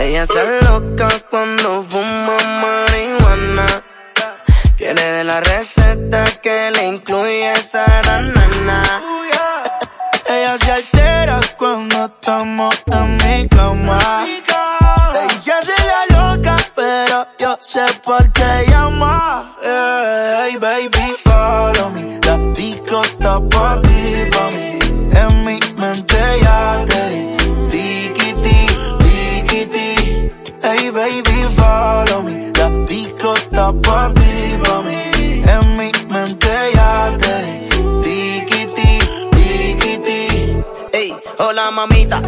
Ella se loca cuando fuma marihuana. Quiere de la receta que le incluye esa ranana. Ella se altera cuando estamos en mi cama. Ella se la loca, pero yo sé por qué llama. Hey, baby, Hola mamita,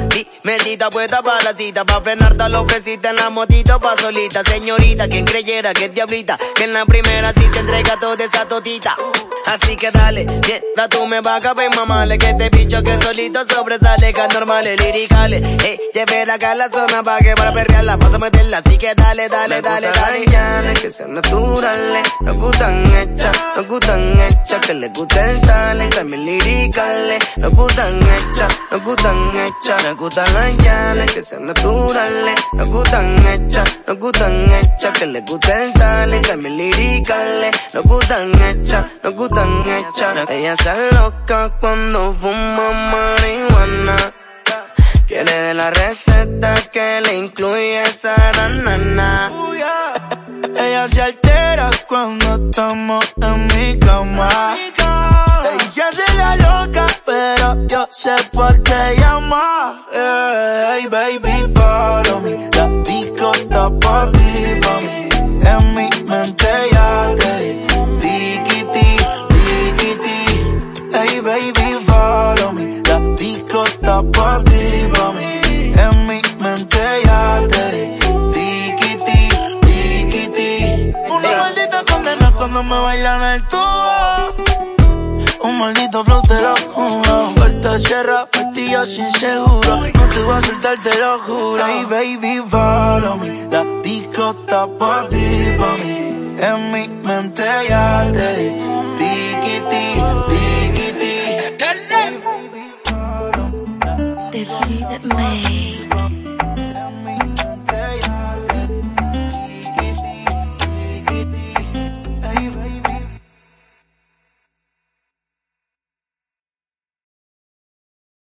medita puesta para la cita, pa' frenar tal ofrecita en la motito pa' solita, señorita, quien creyera que es diablita, que en la primera sí te entrega toda esa totita. Así que dale, mientras tú me vas a ver mamale, que este bicho que solito sobresale, que normales, liricales. Ey, lleve acá a la zona pa' que para perrearla, paso a meterla, así que dale, dale, dale, dale. dale. que sean naturales, nos gustan hechas, nos gustan hechas, que les guste el también liricales, nos gustan hechas nos gustan hechas, nos gustan las llanas que sean naturales, nos gustan hechas, nos gustan hechas, que les guste el también liricales, nos gustan hechas, nos gustan hechas. Ella se loca cuando fuma marihuana. Quiere de la receta que le incluye esa ranana. Ella se altera cuando estamos en mi cama. Ella se la loca, pero yo sé por qué llama. Hey, baby, follow me. La disco está por ti, pa' mí. En mi mente ya te di. Tiki, tiki, Hey, baby, follow me. La disco está por ti, me bailan el tubo. Un maldito flow te lo juro. Puerta cierra, vestido sin seguro. No te voy a soltar, te lo juro. Hey baby, follow me. La disco por ti, por mí. En mi mente ya te di. Tiki, tiki, tiki. Defeat me.